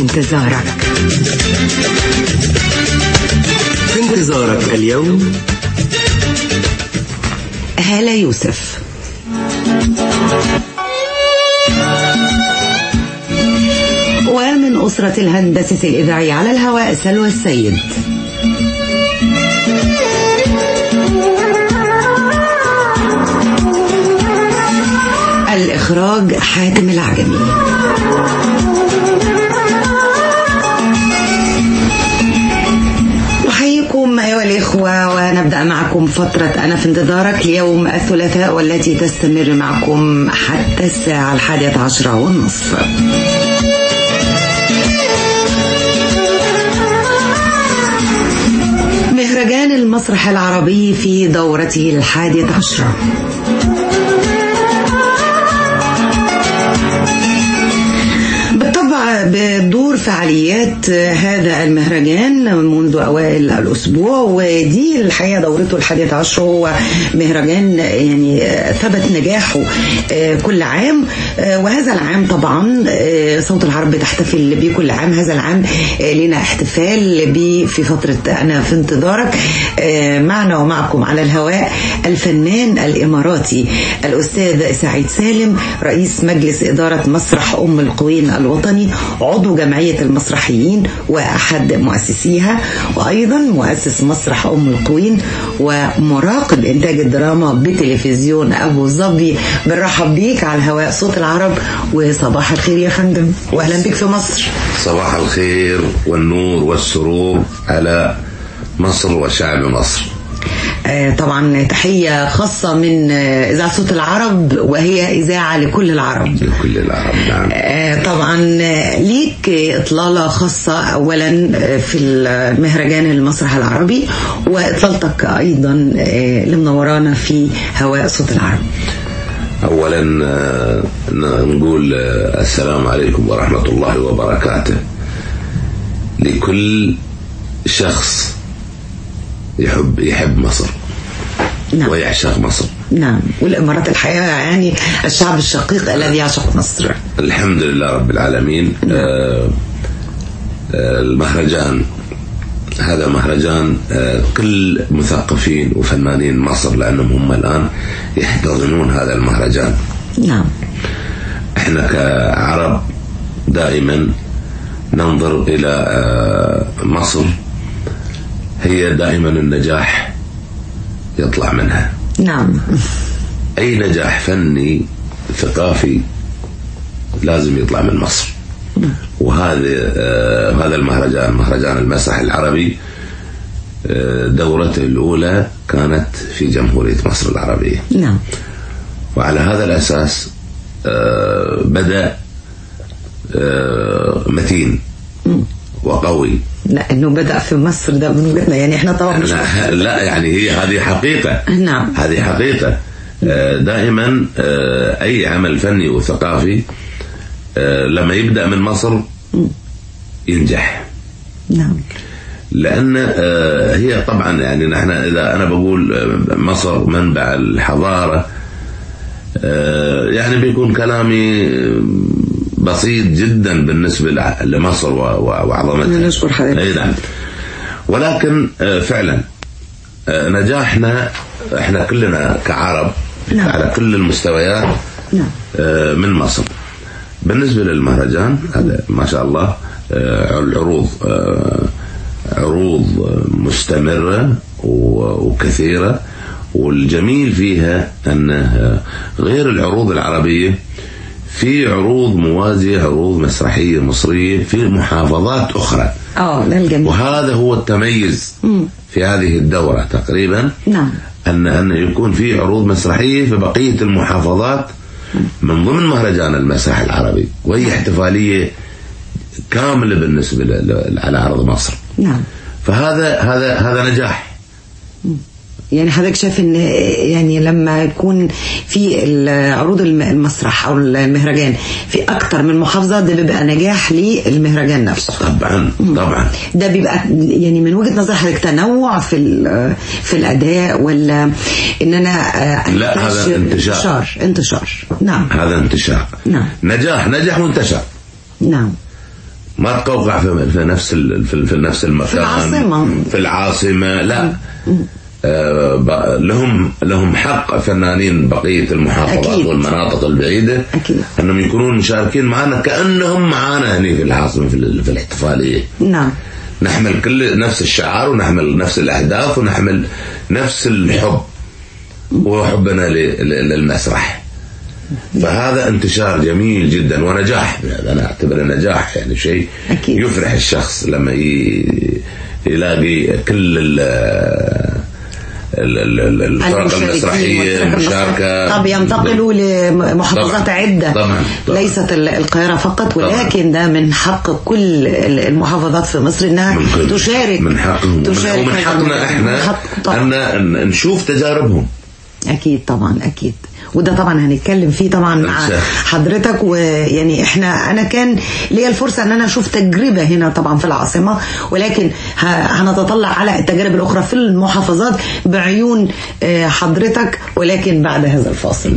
في انتظارك. في انتظارك اليوم. هالة يوسف. ومن أسرة الهندسة الإذاعية على الهواء سلوى السيد. الإخراج حاتم العجمي. ونبدأ معكم فترة أنا في انتظارك ليوم الثلاثاء والتي تستمر معكم حتى الساعة الحادية عشرة والنصف. مهرجان المسرح العربي في دورته الحادية عشرة. بدور فعاليات هذا المهرجان منذ أوائل الأسبوع ودي الحقيقة دورته الحادية عشر هو مهرجان يعني ثبت نجاحه كل عام وهذا العام طبعا صوت العرب بتحتفل به كل عام هذا العام لنا احتفال به في فترة أنا في انتظارك معنا ومعكم على الهواء الفنان الإماراتي الأستاذ سعيد سالم رئيس مجلس إدارة مسرح أم القوين الوطني عضو جمعية المسرحيين وأحد مؤسسيها وأيضا مؤسس مسرح أم القوين ومراقب إنتاج الدراما بتلفزيون أبو ظبي. بنرحب بيك على الهواء صوت العرب وصباح الخير يا فندم. وأهلا بك في مصر. صباح الخير والنور والسرور على مصر وشعب مصر. طبعا تحية خاصة من آه، إذاعة صوت العرب وهي إذاعة لكل العرب. لكل العرب نعم. آه، طبعا آه، ليك إطلالة خاصة أولا آه، في المهرجان المسرح العربي وإطلالتك أيضا آه، لمنورانا في هواء صوت العرب. أولا آه، نقول آه، السلام عليكم ورحمة الله وبركاته. لكل شخص يحب يحب مصر. نعم. ويعشق مصر. نعم. والإمارات الحقيقة يعني الشعب الشقيق الذي يعشق مصر. الحمد لله رب العالمين. آه، آه، المهرجان. هذا مهرجان آه، كل مثقفين وفنانين مصر لأنهم هم الآن يحتضنون هذا المهرجان. نعم. إحنا كعرب دائما ننظر إلى آه، مصر هي دائما النجاح يطلع منها. نعم. أي نجاح فني ثقافي لازم يطلع من مصر. وهذا آه، هذا المهرجان مهرجان المسرح العربي آه، دورته الأولى كانت في جمهورية مصر العربية. نعم. وعلى هذا الأساس آه، بدأ آه، متين. وقوي. لا إنه بدأ في مصر ده من وجهتنا يعني إحنا طبعا مش لا, لا يعني هي هذه حقيقة. نعم. هذه حقيقة. آه، دائما آه، أي عمل فني وثقافي آه، لما يبدأ من مصر ينجح. نعم. لأن آه، هي طبعا يعني نحن إذا أنا بقول مصر منبع الحضارة آه، يعني بيكون كلامي بسيط جدا بالنسبة لمصر وعظمتها نشكر حضرتك. أي نعم ولكن آه، فعلا آه، نجاحنا إحنا كلنا كعرب نعم. على كل المستويات نعم. آه، من مصر بالنسبة للمهرجان هذا ما شاء الله العروض عروض مستمرة وكثيرة والجميل فيها أنه غير العروض العربية في عروض موازية عروض مسرحية مصرية في محافظات أخرى. آه ده الجميل وهذا هو التميز في هذه الدورة تقريبا. نعم. أن أن يكون في عروض مسرحية في بقية المحافظات من ضمن مهرجان المسرح العربي وهي احتفالية كاملة بالنسبة ل- ل- على ارض مصر. نعم. فهذا هذا هذا نجاح. يعني حضرتك شايف إن يعني لما يكون في عروض الم- المسرح أو المهرجان في أكتر من محافظة ده بيبقى نجاح للمهرجان نفسه. طبعا طبعا. ده بيبقى يعني من وجهة نظر حضرتك تنوع في في الأداء ولا إن أنا آه، لا، هذا انتشار. انتشار انتشار. نعم. هذا انتشار. نعم. نجاح نجح وانتشر نعم. ما تقوقع في, نفس في, نفس المكان. في العاصمة. في العاصمة لا. آه ب- لهم لهم حق فنانين بقية المحافظات أكيد. والمناطق البعيدة أكيد. أنهم يكونون مشاركين معنا كأنهم معنا هنا في العاصمة في, ال- في الاحتفالية نعم نحمل كل نفس الشعار ونحمل نفس الأهداف ونحمل نفس الحب وحبنا للمسرح فهذا انتشار جميل جدا ونجاح أنا اعتبره نجاح يعني شيء أكيد. يفرح الشخص لما يلاقي كل الفرق المسرحية المشاركة طب ينتقلوا لمحافظات. عدة طبعاً. طبعاً. ليست ال- القاهرة فقط طبعاً. ولكن ده من حق كل ال- المحافظات في مصر إنها تشارك من حقهم تشارك ومن حقنا. إحنا حق أن نشوف تجاربهم أكيد طبعا أكيد وده طبعا هنتكلم فيه طبعا مع. حضرتك ويعني إحنا أنا كان ليا الفرصة إن أنا أشوف تجربة هنا طبعا في العاصمة ولكن هنتطلع على التجارب الأخرى في المحافظات بعيون آه، حضرتك ولكن بعد هذا الفاصل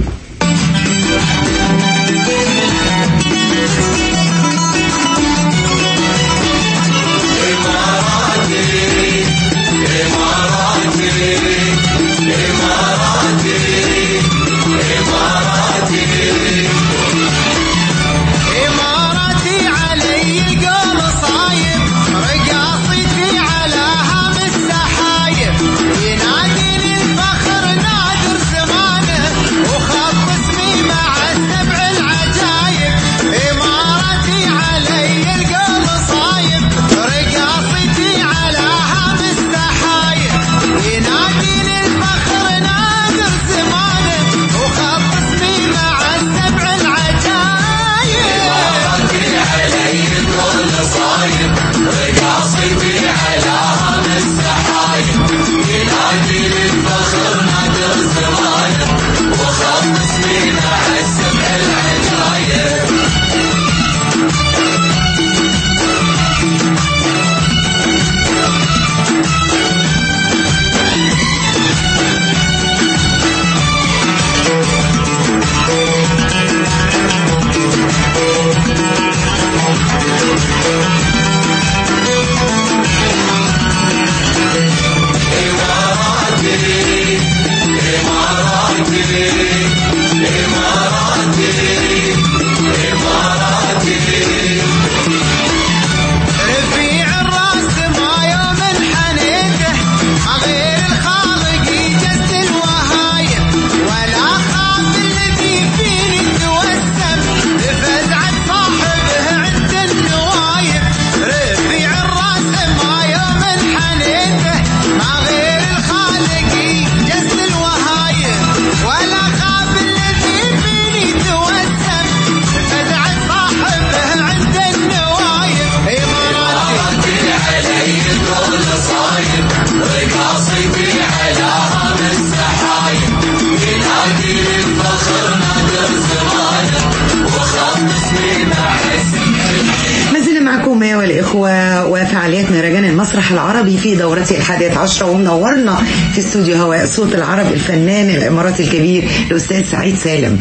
العربي في دورته الحادية عشرة ومنورنا في استوديو هواء صوت العرب الفنان الإماراتي الكبير الأستاذ سعيد سالم.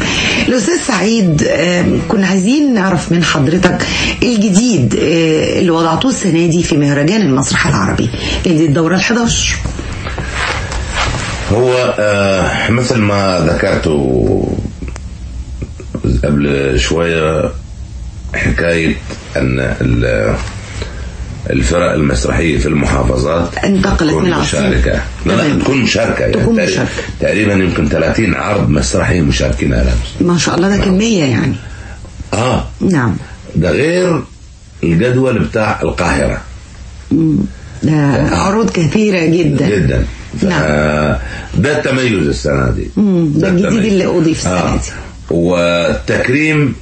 الأستاذ سعيد كنا عايزين نعرف من حضرتك الجديد آه، اللي وضعتوه السنة دي في مهرجان المسرح العربي لأن دي الدورة ال11 هو آه مثل ما ذكرت قبل شوية حكاية أن الفرق المسرحية في المحافظات انتقلت من العاصمة. مشاركة. لا لا. تكون مشاركة. يعني تكون مشاركة. تقريبا يمكن 30 عرض مسرحي مشاركين على ما شاء الله ده كمية يعني. آه. نعم. ده غير الجدول بتاع القاهرة. ده عروض كثيرة جدا. جدا. نعم. ده التميز السنة دي. مم، ده الجديد. اللي أضيف السنة دي. والتكريم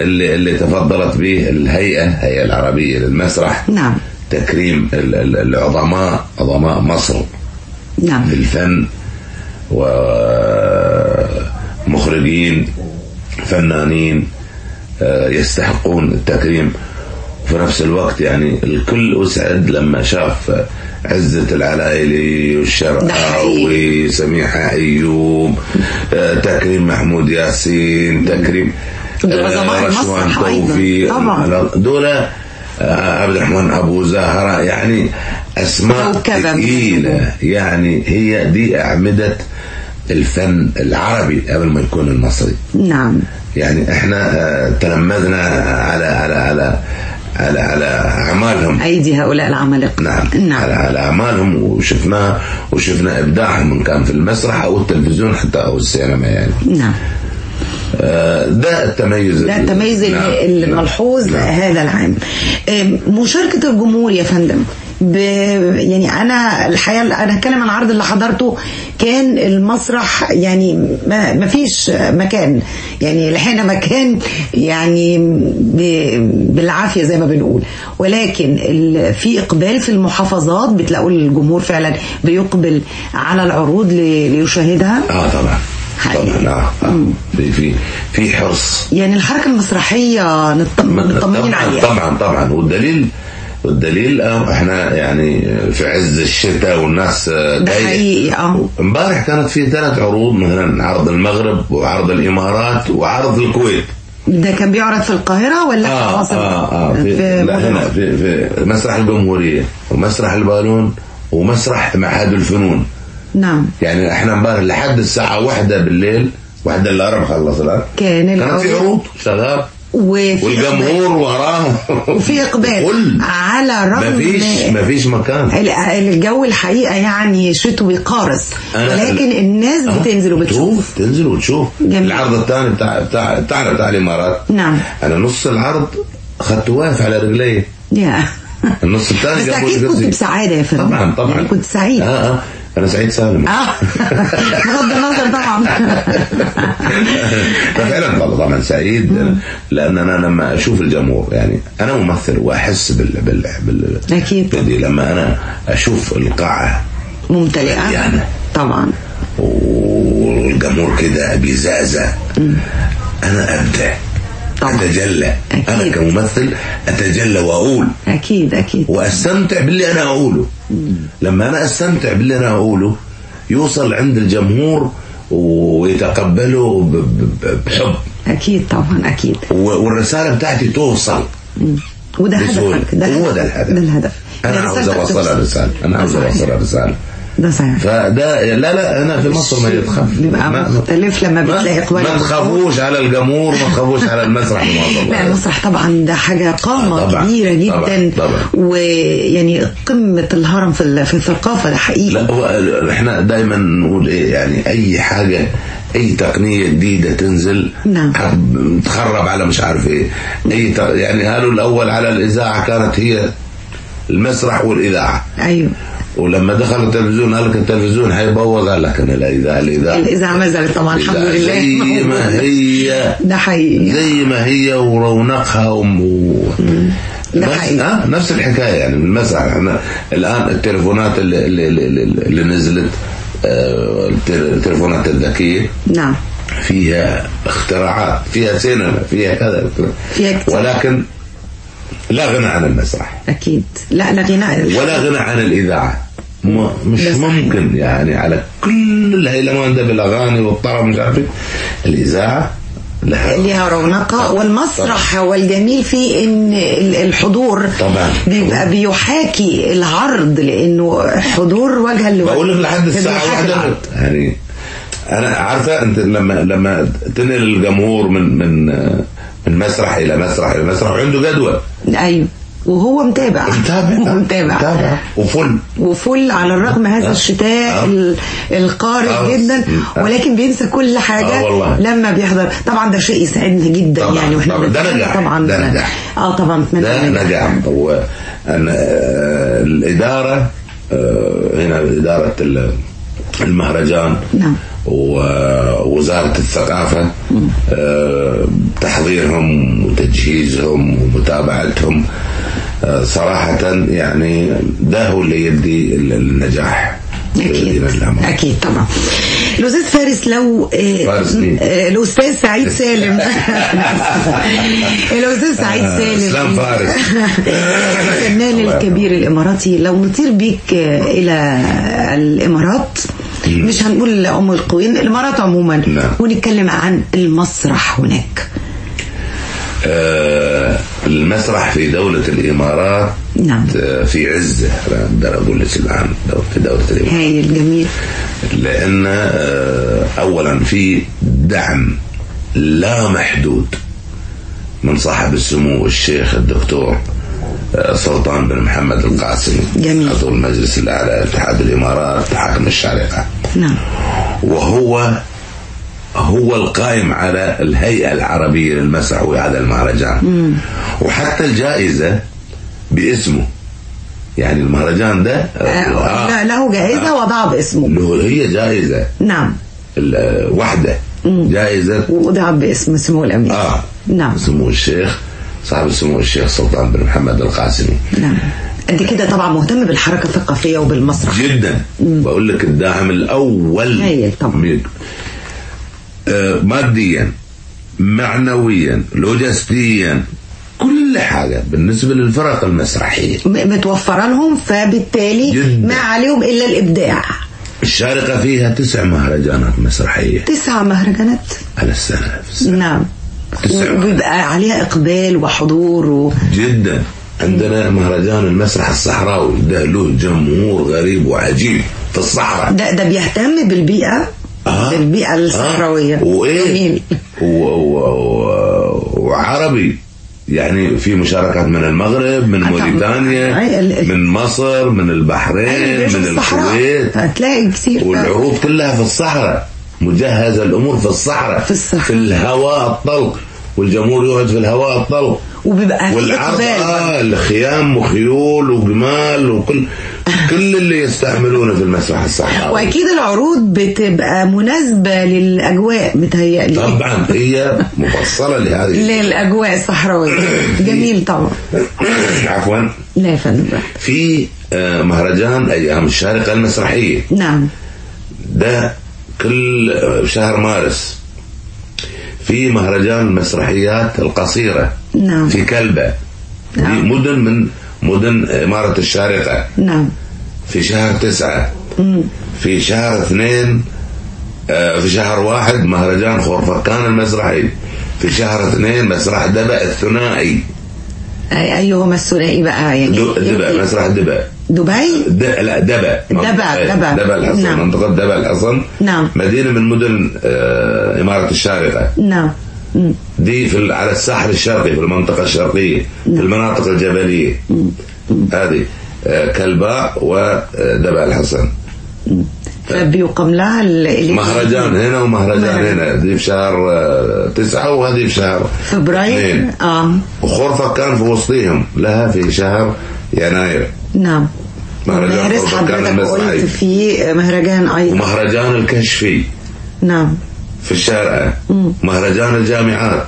اللي, اللي تفضلت به الهيئة الهيئة العربية للمسرح. نعم. تكريم ال- ال- العظماء عظماء مصر نعم في الفن ومخرجين فنانين آه، يستحقون التكريم وفي نفس الوقت يعني الكل أسعد لما شاف عزة العلايلي والشرقاوي سميحة أيوب آه، تكريم محمود ياسين تكريم آه، رشوان. توفيق. دول عبد الرحمن أبو زهرة يعني أسماء. ثقيلة. يعني هي دي أعمدة الفن العربي قبل ما يكون المصري. نعم. يعني إحنا آه، تلمذنا على على على على على أعمالهم. أيدي هؤلاء العمالقة نعم. على نعم. على أعمالهم وشفناها وشفنا إبداعهم إن كان في المسرح أو التلفزيون حتى أو السينما يعني. نعم. آه، ده التميز ده التميز نعم. اللي- الملحوظ نعم. هذا العام. مشاركة الجمهور يا فندم. ب... يعني أنا الحقيقة أنا هتكلم عن العرض اللي حضرته كان المسرح يعني ما ما فيش مكان. يعني لحقنا مكان يعني ب... بالعافية زي ما بنقول. ولكن ال... في إقبال في المحافظات بتلاقوا الجمهور فعلا بيقبل على العروض ل... ليشاهدها. آه طبعا. حقيقي. آه. آه. في في في حرص يعني الحركة المسرحية نط- مطمنين طبعا عليها طبعا طبعا والدليل والدليل آه، إحنا يعني في عز الشتاء والناس آه، ده. حقيقي آه امبارح كانت في ثلاث عروض مثلا عرض المغرب وعرض الإمارات وعرض الكويت ده كان بيعرض في القاهرة ولا في آه مصر؟ آه آه في, في لا هنا. في, في مسرح الجمهورية ومسرح البالون ومسرح معهد الفنون نعم. يعني إحنا امبارح لحد الساعة واحدة بالليل واحدة إلا ربع خلص الان كان في عروض شغال والجمهور وراه وفي إقبال. على الرغم مفيش مفيش مكان. ال- الجو الحقيقة يعني شتوي قارس. أنا- ولكن الناس آه، بتنزل وبتشوف. تشوف تنزل وتشوف. جميل. العرض الثاني بتاع بتاع بتاعنا بتاع الإمارات. نعم. أنا نص العرض اخذت واقف على رجلي. يا. النص الثاني بس أكيد كنت كرسي. بسعادة يا فندم. طبعا طبعا. يعني كنت سعيد. آه آه. أنا سعيد سالم. آه. بغض النظر طبعا. ففعلا والله طبعا سعيد لأن أنا لما أشوف الجمهور يعني أنا ممثل وأحس بال بال بال. بدي لما أنا أشوف القاعة ممتلئة. يعني. طبعا. والجمهور كده بيزعزع. أنا أبدع. طبعا. أتجلى أنا أكيد. كممثل أتجلى وأقول أكيد أكيد وأستمتع باللي أنا أقوله لما أنا أستمتع باللي أنا أقوله يوصل عند الجمهور ويتقبله بحب أكيد طبعا أكيد و- والرسالة بتاعتي توصل وده. هدفك ده هو. ده الهدف ده الهدف أنا ده عاوز توصل. رسالة أنا عاوز ده صحيح. ده صحيح. فده لا لا أنا في مصر ما يتخاف مختلف لما ما- بتلاقي إقبال ما. تخافوش على الجمهور ما تخافوش على المسرح لا المسرح طبعا ده حاجة قامة آه، طبعاً، كبيرة جدا. طبعاً، طبعاً. ويعني قمة الهرم في في الثقافة ده حقيقي. لا هو إحنا دايما نقول إيه؟ يعني أي حاجة أي تقنية جديدة تنزل نعم. تخرب على مش عارف إيه. أي يعني قالوا الأول على الإذاعة كانت هي المسرح والإذاعة. أيوه. ولما دخل التلفزيون قال لك التلفزيون هيبوظ قال لك أنا الاذاعه الاذاعه الإذاعة ما زالت طبعا الحمد لله. زي ما هي. ده حقيقي. زي ما هي ورونقها. و... ده حقيقي. آه نفس الحكاية يعني المسرح إحنا الآن التليفونات اللي, اللي, اللي, اللي نزلت آه التل- التليفونات الذكية. نعم. فيها اختراعات فيها سينما فيها كذا. فيها كتير. ولكن لا غنى عن المسرح. أكيد. لا لا غناء. ولا غنى عن الإذاعة. مش. ممكن يعني على كل الهيلمان ده بالأغاني والطرب مش عارف إيه. الإذاعة لها ليها رونقها والمسرح هو الجميل فيه إن ال- الحضور طبعاً. بيبقى بيحاكي العرض لإنه حضور وجها لوجه بقول لك لحد الساعة واحدة. يعني أنا عارفة أنت لما لما تنقل الجمهور من من من مسرح إلى مسرح إلى مسرح وعنده جدول أيوه وهو متابع متابع متابع وفل وفل على الرغم هذا آه. الشتاء آه. ال- القارس آه. جدا. ولكن بينسى كل حاجة والله. لما بيحضر طبعا ده شيء يسعدنا جدا طبعاً، يعني وإحنا طبعاً. ده نجاح. طبعا ده نجاح. آه طبعا ده. نجاح هو الإدارة هنا إدارة ال- المهرجان نعم. ووزارة الثقافة تحضيرهم وتجهيزهم ومتابعتهم صراحة يعني ده هو اللي يدي النجاح أكيد. أكيد طبعا. الأستاذ فارس لو آه، الأستاذ سعيد سالم. الأستاذ سعيد آه، سالم. إسلام فارس. الفنان الكبير الإماراتي. لو نطير بيك آه، إلى الإمارات مش هنقول أم القوين الإمارات عموما. نعم. ونتكلم عن المسرح هناك. المسرح في دولة الإمارات نعم. آه، في عزة. أنا أقدر أقول لك الآن في دولة الإمارات. هايل جميل لأن آه، أولا في دعم لا محدود من صاحب السمو الشيخ الدكتور آه، سلطان بن محمد القاسمي جميل. عضو المجلس الأعلى لاتحاد الإمارات حاكم الشارقة. نعم. وهو هو القائم على الهيئة العربية للمسرح وهذا المهرجان. وحتى الجائزة باسمه. يعني المهرجان ده آه، لا له جائزة وضع باسمه له هي جائزة. نعم. ال- وحدة. جائزة. وضع باسم سمو الأمير. آه. نعم. سمو الشيخ صاحب سمو الشيخ سلطان بن محمد القاسمي. نعم. قد كده طبعا مهتم بالحركة الثقافية وبالمسرح. جدا. بقول لك الداعم الأول. هايل طبعا. آه، ماديا معنويا لوجستيا كل حاجة بالنسبة للفرق المسرحية. م- متوفرة لهم فبالتالي جدا. ما عليهم إلا الإبداع. الشارقة فيها تسع مهرجانات مسرحية. تسع مهرجانات. على السنة. في السنة. نعم. تسع. وبيبقى عليها إقبال وحضور و... جدا. عندنا مهرجان المسرح الصحراوي ده له جمهور غريب وعجيب في الصحراء. ده ده بيهتم بالبيئة آه. بالبيئة الصحراوية. آه. وإيه؟ جميل. و... و... و... وعربي. يعني في مشاركات من المغرب من. موريتانيا من مصر من البحرين من. الكويت. هتلاقي كتير والعروض كلها في الصحراء. مجهزة الأمور في الصحراء. في الصحراء. في الهواء الطلق. والجمهور يقعد في الهواء الطلق. وبيبقى في والعرض آه الخيام وخيول وجمال وكل كل اللي يستعملونه في المسرح الصحراوي. وأكيد العروض بتبقى مناسبة للأجواء متهيألي. طبعا هي مفصلة لهذه. للأجواء الصحراوية. جميل طبعا. عفوا. لا يا فندم في آه، مهرجان أيام الشارقة المسرحية. نعم. ده كل شهر مارس. في مهرجان المسرحيات القصيرة. نعم. في كلبة. دي نعم. مدن من مدن إمارة الشارقة. نعم. في شهر تسعة. في شهر اثنين آه، في شهر واحد مهرجان خورفكان المسرحي. في شهر اثنين مسرح دبأ الثنائي. أي أيهما الثنائي بقى؟ يعني دبأ مسرح دبأ. دبي؟ د... لا دبأ. دبأ، إيه، دبأ. دبأ الحصن نعم. منطقة دبأ الحصن. نعم. مدينة من مدن آه، إمارة الشارقة. نعم. مم. دي في على الساحل الشرقي في المنطقة الشرقية في المناطق الجبلية. هذه آه، كلباء ودبا الحصن فبيقام لها مهرجان هنا ومهرجان مهرجان. هنا دي في شهر آه، تسعة وهذه في شهر فبراير. آه. وخرفة كان في وسطهم لها في شهر يناير. نعم. مهرجان حضرتك. قلت في مهرجان أيضا. ومهرجان الكشفي. نعم. في الشارع. مهرجان الجامعات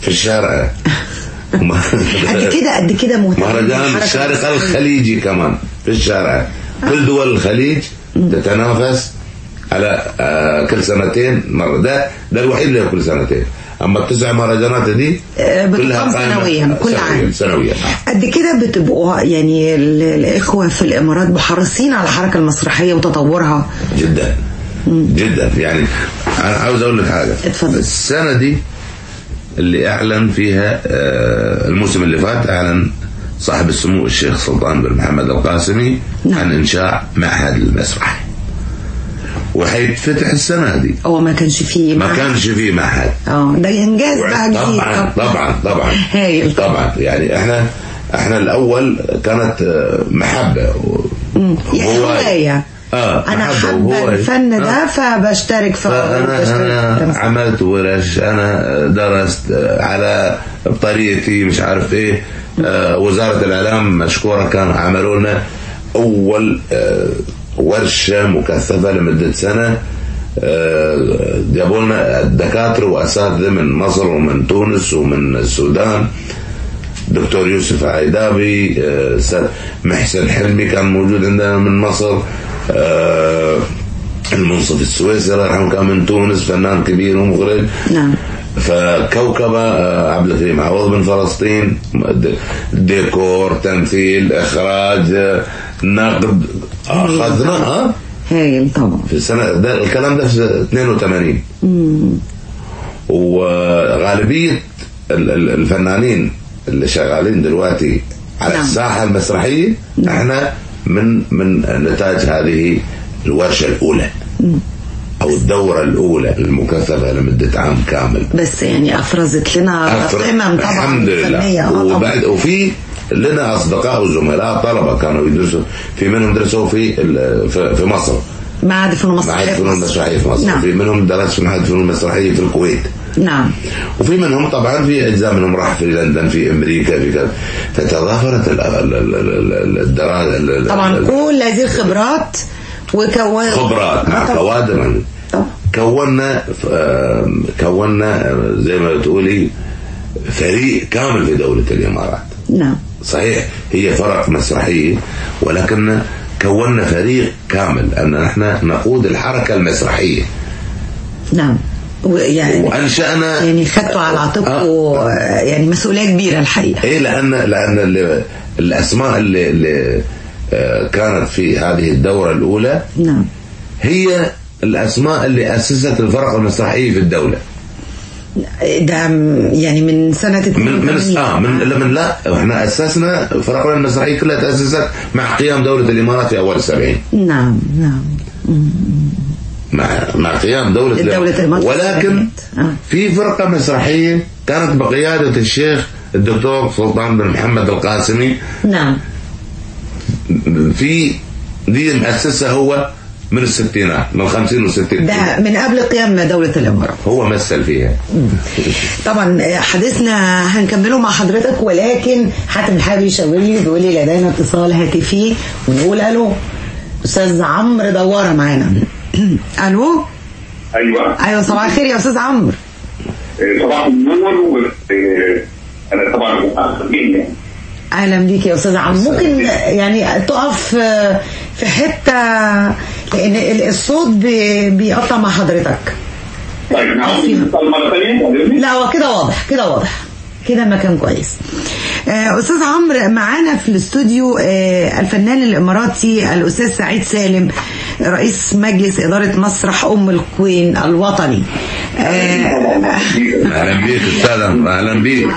في الشارع. قد كده قد كده مهرجان المسرحية. الخليجي كمان في الشارع. كل دول الخليج تتنافس على آه، كل سنتين. مرة ده ده الوحيد اللي كل سنتين. أما التسع مهرجانات دي آه، كلها سنويا، كل عام. سنويا. قد كده بتبقوا يعني ال- الإخوة في الإمارات محرصين على الحركة المسرحية وتطورها. جدا. جدا. يعني أنا عاوز أقول لك حاجة. اتفضل. السنة دي اللي أعلن فيها آه، الموسم اللي فات أعلن صاحب السمو الشيخ سلطان بن محمد القاسمي نعم. عن إنشاء معهد المسرح. وحيتفتح السنة دي. هو ما كانش فيه ما معهد. كانش فيه معهد. آه ده إنجاز بقى جديد طبعا طبعا طبعا. هايل. طبعا. يعني إحنا إحنا الأول كانت آه، محبة. و- يعني آه أنا حابه. الفن آه. ده فبشترك في فانا أنا. عملت ورش أنا درست على بطريقتي مش عارف إيه آه، وزارة الإعلام مشكورة كانوا عملوا لنا أول آه، ورشة مكثفة لمدة سنة آه، جابوا لنا الدكاترة وأساتذة من مصر ومن تونس ومن السودان دكتور يوسف عيدابي آه، محسن حلمي كان موجود عندنا من مصر آه، المنصف السويسري الله يرحمه كان من تونس فنان كبير ومخرج نعم. فكوكبة آه، عبد الكريم عوض من فلسطين ديكور تمثيل إخراج آه، نقد أخذنا هايل طبعا. في السنة ده الكلام ده في 82 وغالبية ال- ال- الفنانين اللي شغالين دلوقتي على نعم. الساحة المسرحية إحنا من من نتاج هذه الورشة الأولى أو الدورة الأولى المكثفة لمدة عام كامل بس يعني أفرزت لنا أفر- قيمة طبعا الحمد. لله آه. وبعد وفي لنا أصدقاء وزملاء طلبة كانوا يدرسوا في منهم درسوا في في مصر معهد الفنون معهد المسرحية الفنون المسرحية في مصر. نعم. في منهم درس في معهد الفنون المسرحية في الكويت. نعم. وفي منهم طبعا في أجزاء منهم راح في لندن في أمريكا في كذا. فتضافرت ال- ال- ال- ال- الدراسه ال- ال- طبعا كل هذه الخبرات وكون خبرات مع طبعاً. كوادر. كونا كونا زي ما بتقولي فريق كامل في دولة الإمارات. نعم. صحيح هي فرق مسرحية ولكن كونا فريق كامل أن نحن نقود الحركة المسرحية. نعم. ويعني وأنشأنا يعني خدتوا على عاتقكم يعني مسؤولية كبيرة الحقيقة. إيه لأن لأن ال- الأسماء اللي, اللي آه، كانت في هذه الدورة الأولى نعم. هي الأسماء اللي أسست الفرق المسرحية في الدولة. ده يعني من سنة من من 82. آه من لا من لا إحنا أسسنا فرقنا المسرحية كلها تأسست مع قيام دولة الإمارات في أول السبعين. نعم نعم. مع مع قيام دولة الدولة الإمارات. ولكن آه. في فرقة مسرحية كانت بقيادة الشيخ الدكتور سلطان بن محمد القاسمي. نعم. في دي مؤسسة هو من الستينات من الخمسين والستين. ده من قبل قيام دولة الإمارات. هو مثل فيها. طبعا حديثنا هنكمله مع حضرتك ولكن حاتم الحابي يشاور لي بيقول لي لدينا اتصال هاتفي ونقول ألو. أستاذ عمرو دوارة معانا. ألو؟ أيوه. أيوه صباح الخير يا أستاذ عمرو. آه، صباح النور و- آه، أنا طبعا أهلا بيك يا أستاذ عمرو. ممكن يعني تقف آه، في حتة لأن ال- الصوت بي- بيقطع مع حضرتك. طيب مره ثانية لا هو كده واضح كده واضح. كده مكان كويس. آه، أستاذ عمرو معانا في الاستوديو آه، الفنان الإماراتي الأستاذ سعيد سالم رئيس مجلس إدارة مسرح أم الكوين الوطني. آه، أهلا بيك أستاذ أهلا بيك.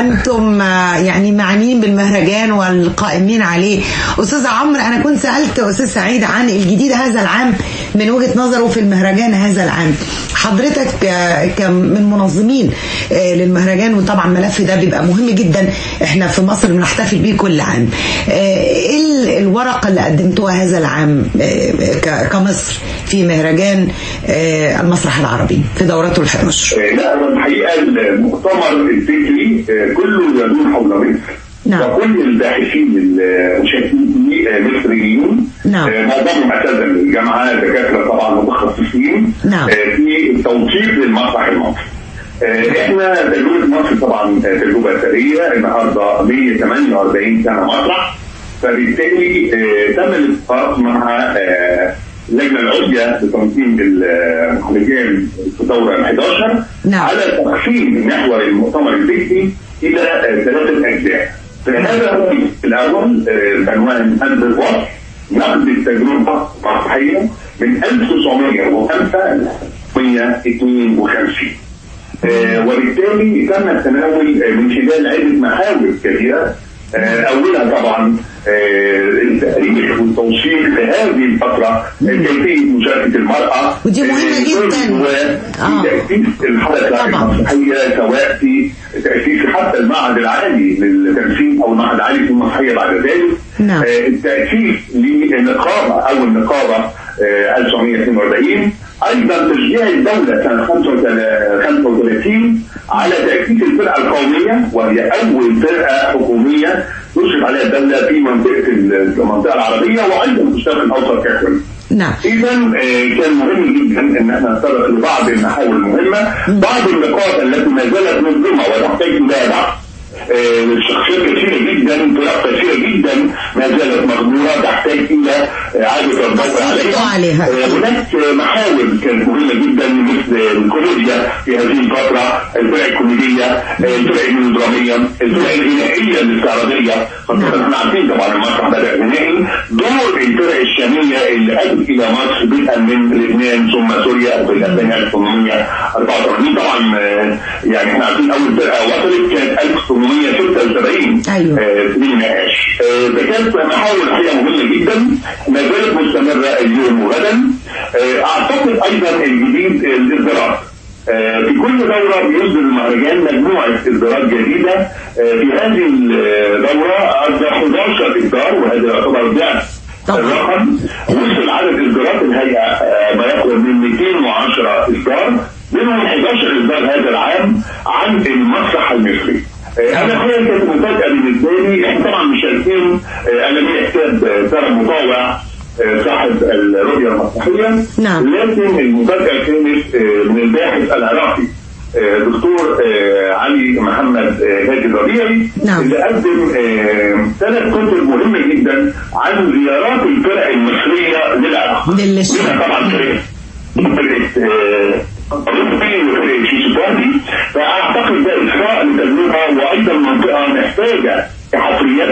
أنتم يعني معنيين بالمهرجان والقائمين عليه. أستاذ عمرو أنا كنت سألت أستاذ سعيد عن الجديد هذا العام من وجهة نظره في المهرجان هذا العام. حضرتك كمن منظمين للمهرجان وطبعا الملف ده بيبقى مهم جدا. إحنا في مصر بنحتفل بيه كل عام. آه، إيه ال- الورقة اللي قدمتوها هذا العام؟ آه، كمصر. في مهرجان آه، المسرح العربي في دورته ال 11 آه، لا هو الحقيقة المؤتمر الفكري كله يدور حول مصر. نعم. وكل الباحثين المشاركين مصريون نعم. معظمهم من الجامعة دكاترة طبعا متخصصين نعم. في التوثيق للمسرح المصري. إحنا مصر طبعا آه، تجربه اثريه النهارده 148 سنة مسرح فبالتالي آه، تم الاتفاق مع آه، اللجنه العليا لتنظيم المهرجان في الدوره ال 11 نعم. على تقسيم محور المؤتمر الفكري إلى آه، ثلاثة أجزاء. فهذا هو الأول آه، بعنوان هند الوصف نقد التجربة المسرحيه من 1905 ل 1952 آه، وبالتالي تم التناول آه، من خلال عدة محاور كبيرة آه، أولها طبعا آه، التاريخ والتوثيق لهذه الفترة آه، كيفية مشاركة المرأة ودي مهمة آه، جداً. آه. في تأسيس الحركة طبعاً. المسرحية سواء في تأسيس حتى المعهد العالي للتمثيل أو المعهد العالي في المسرحية بعد ذلك نعم. آه، التأسيس للنقابة أو النقابة آه، 1942 أيضا تشجيع الدولة سنة 35 على تأسيس الفرقة القومية وهي أول فرقة حكومية تشرف عليها الدولة في منطقة المنطقة العربية وأيضا في الشرق الأوسط ككل. نعم. اذا آه، كان مهم جدا إن إحنا نتطرق لبعض المحاور المهمة. بعض النقاط التي ما زالت مظلمة وتحتاج إلى بحث شخصيات كثيرة جدا فرق كثيرة جدا ما زالت مغمورة تحتاج إلى إعادة الضوء عليها. آه، هناك محاور كانت مهمة جدا مثل الكوميديا في هذه الفترة الفرق الكوميدية آه، الفرق الميلودرامية الفرق الغنائية الاستعراضية خاصة إحنا عارفين طبعا المسرح غنائي دور الفرق الشامية اللي أتت إلى مصر بدءا من لبنان ثم سوريا في الأسبانيا 1884 طبعا آه، يعني إحنا عارفين أول فرقة وصلت كانت 1876 أيوة. آه، في النقاش آه، فكانت محاور الحقيقة مهمة جدا ما زالت مستمرة اليوم وغدا آه، أعتقد أيضا الجديد الاصدارات آه، في كل دورة بيصدر المهرجان مجموعة إصدارات جديدة. آه، في هذه الدورة أصدر 11 إصدار وهذا يعتبر ضعف. الرقم وصل عدد إصدارات الهيئة آه، ما يقرب من 210 إصدار منهم 11 إصدار هذا العام عن المسرح المصري. أنا الحقيقة كانت مفاجأة بالنسبة لي. إحنا طبعا مشاركين أنا ليا كتاب ساره مطاوع. صاحب الرؤية المسرحيه نعم. لكن المفاجأة كانت آه، من الباحث العراقي آه، دكتور آه، علي محمد هادي الربيعي نعم. اللي قدم ثلاث كتب مهمة جدا عن زيارات الفرق المصرية للعراق للشام. طبعا شيشوباتي فأعتقد ده اثراء لتجربة وأيضا منطقة محتاجة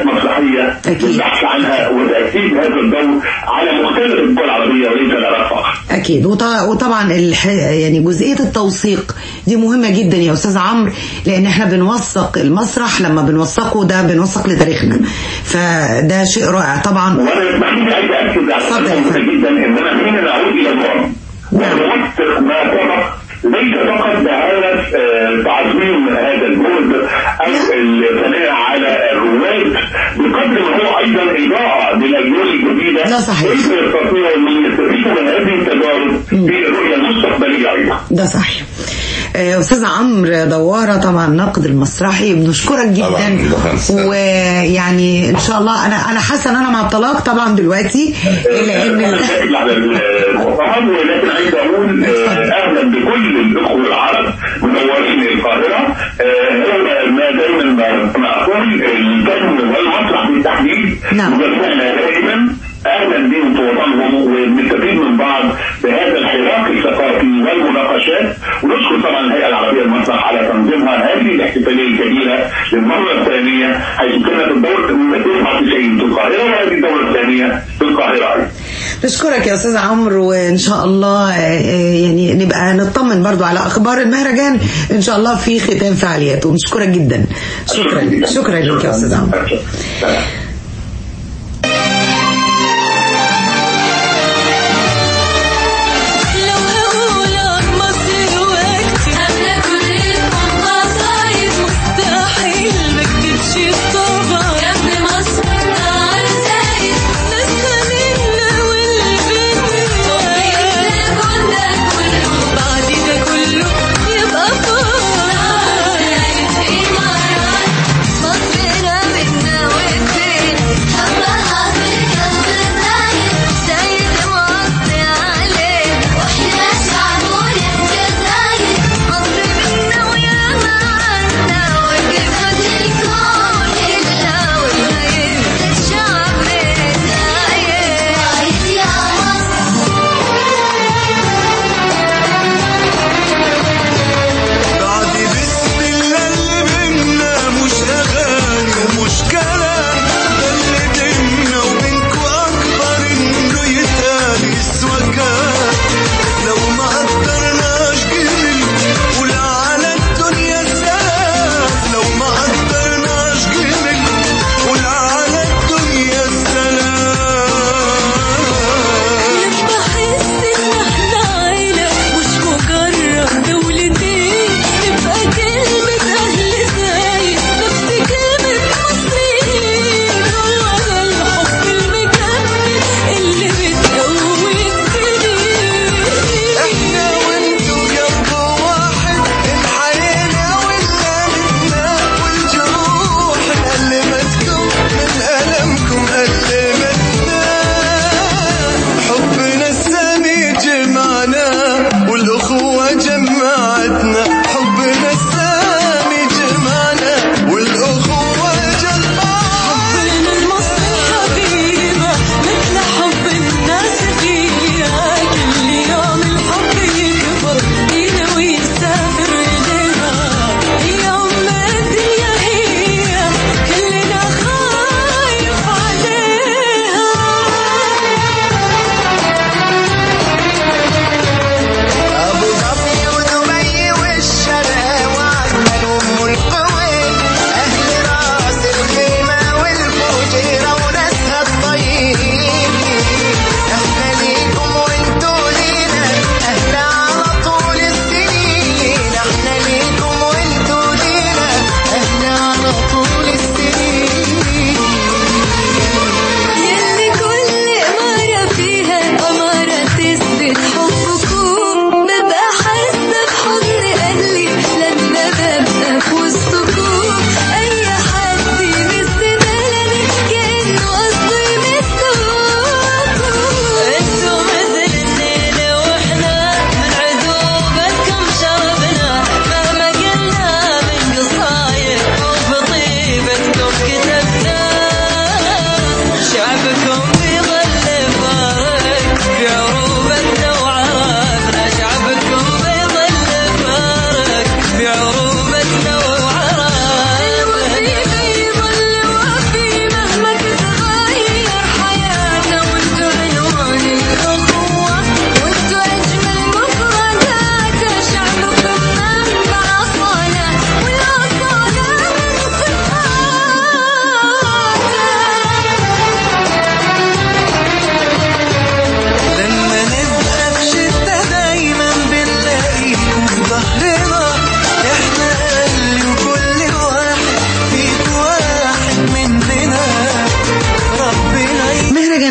مسرحية أكيد. للبحث عنها وتاكيد هذا الدور على مختلف الدول العربية وليس العراق فقط. أكيد. وط- وطبعا الح... يعني جزئية التوثيق دي مهمة جدا يا أستاذ عمرو لأن إحنا بنوثق المسرح لما بنوثقه ده بنوثق لتاريخنا. فده شيء رائع طبعا. وأنا اسمح لي عايز اكد على جدا ان أنا حين نعود إلى الماضي ونوثق ما سبق ليس فقط دعايه آه، تعظيم هذا الجهد ده صحيح. من هذه التجارب في الرؤيه المستقبليه أيضا. ده صحيح آه، أستاذ عمرو دوارة طبعا الناقد المسرحي بنشكرك جدا. ويعني إن شاء الله أنا أنا حاسة إن أنا مع الطلاق طبعا دلوقتي لأن شاكر على المؤتمر ولكن عايز أقول آه، أهلا بكل الإخوة العرب منورين القاهرة آه، ما دايما ما أقول الفن والمسرح بالتحديد نعم. دائما أهلا بهم وطنهم وبنستفيد من بعض بهذا الحراك الثقافي والمناقشات. ونشكر طبعا الهيئة العربية للمسرح على تنظيمها هذه الاحتفالية الكبيرة للمرة الثانية حيث كانت الدوره 99 في القاهرة وهذه الدورة الثانية في القاهرة. أيضا. نشكرك يا أستاذ عمرو وإن شاء الله آه، آه، يعني نبقى نطمن برضو على أخبار المهرجان إن شاء الله في ختام فعالياته. نشكرك جدا. شكرا. شكرا لك يا أستاذ عمرو.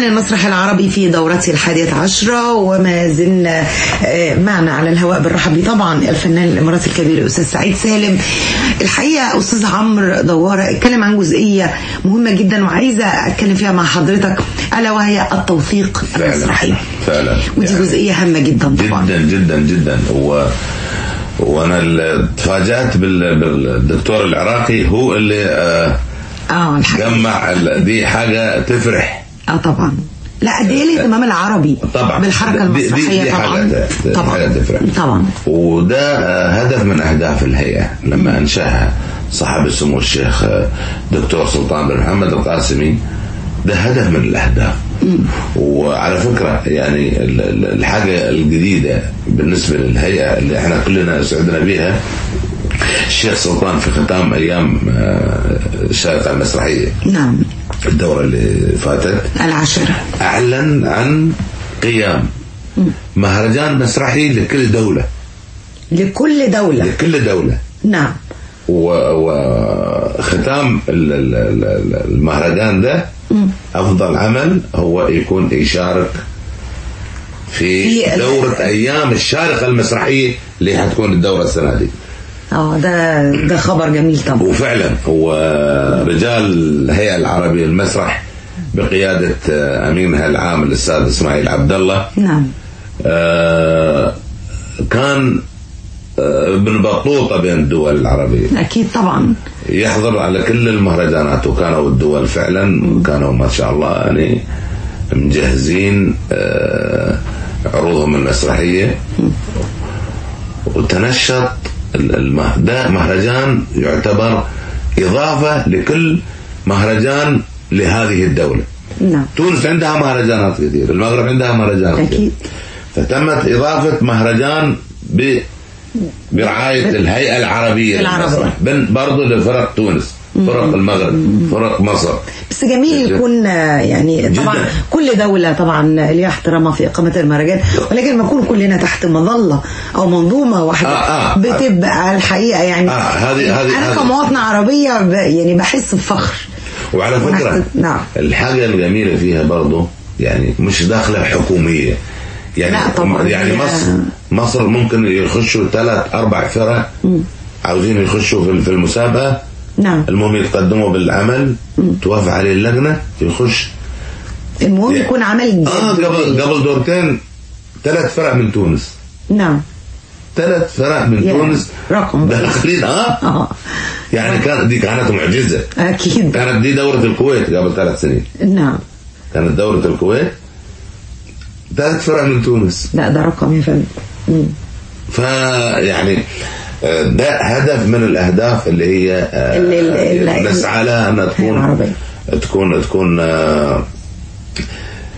المسرح العربي في دورته الحادية عشرة وما زلنا آه، معنا على الهواء بالرحب طبعا الفنان الإماراتي الكبير أستاذ سعيد سالم. الحقيقة أستاذ عمرو دوارة اتكلم عن جزئية مهمة جدا وعايزة أتكلم فيها مع حضرتك ألا وهي التوثيق المسرحي. فعلا. ودي يعني جزئية هامة جدا طبعا. جدا جدا جدا. و وأنا تفاجأت بال- بالدكتور العراقي هو اللي آه، الحقيقة. جمع دي حاجة تفرح. آه طبعا. لا قد إيه الاهتمام العربي طبعا. بالحركة دي- دي- المسرحية؟ دي حاجة طبعا. ت- طبعا. حاجة تفرح. طبعا. وده آه، هدف من أهداف الهيئة لما أنشأها صاحب السمو الشيخ آه، دكتور سلطان بن محمد القاسمي. ده هدف من الأهداف. وعلى فكرة يعني ال- ال- الحاجة الجديدة بالنسبة للهيئة اللي إحنا كلنا سعدنا بها الشيخ سلطان في ختام أيام آه، الشارقه المسرحية. نعم. الدورة اللي فاتت. العاشرة. أعلن عن قيام مهرجان مسرحي لكل دولة. لكل دولة. لكل دولة. نعم. وختام ال- ال- ال- المهرجان ده أفضل عمل هو يكون يشارك في دورة أيام الشارقة المسرحية اللي حتكون الدورة السنة دي. آه ده ده خبر جميل طبعا. وفعلا هو رجال الهيئة العربية للمسرح بقيادة آه، أمينها العام الأستاذ إسماعيل عبد الله نعم. آه، كان آه، ابن بطوطة بين الدول العربية. أكيد طبعا. يحضر على كل المهرجانات وكانوا الدول فعلا كانوا ما شاء الله يعني مجهزين عروضهم المسرحية. وتنشط ال- المه- ده مهرجان يعتبر إضافة لكل مهرجان لهذه الدولة. نعم. تونس عندها مهرجانات كثير المغرب عندها مهرجانات أكيد. كثير فتمت إضافة مهرجان ب برعاية الهيئة العربية برضو لفرق تونس. فرق المغرب فرق مصر بس جميل. يكون آه، يعني طبعا جدا. كل دولة طبعا ليها احترامها في إقامة المهرجان ولكن نكون كلنا تحت مظلة أو منظومة واحدة آه، آه. بتبقى الحقيقة يعني آه، هذه- هذه- أنا. كمواطنة عربية يعني بحس بفخر وعلى فكرة نعم. الحاجة الجميلة فيها برضو يعني مش داخلة حكومية يعني لا طبعاً. يعني مصر مصر ممكن يخشوا ثلاث أربع فرق عاوزين يخشوا في في المسابقة نعم. المهم يتقدموا بالعمل توافق عليه اللجنة يخش. المهم يكون عمل آه قبل قبل دورتين ثلاث فرق من تونس. نعم. ثلاث فرق من تونس. رقم. داخلين آه. آه. يعني كان دي كانت معجزة. أكيد. كانت دي دورة الكويت قبل ثلاث سنين. نعم. كانت دورة الكويت. ثلاث فرق من تونس. لا ده رقم يا فندم. فيعني آه، ده هدف من الأهداف اللي هي آه، اللي- نسعى لها انها تكون. تكون تكون آه،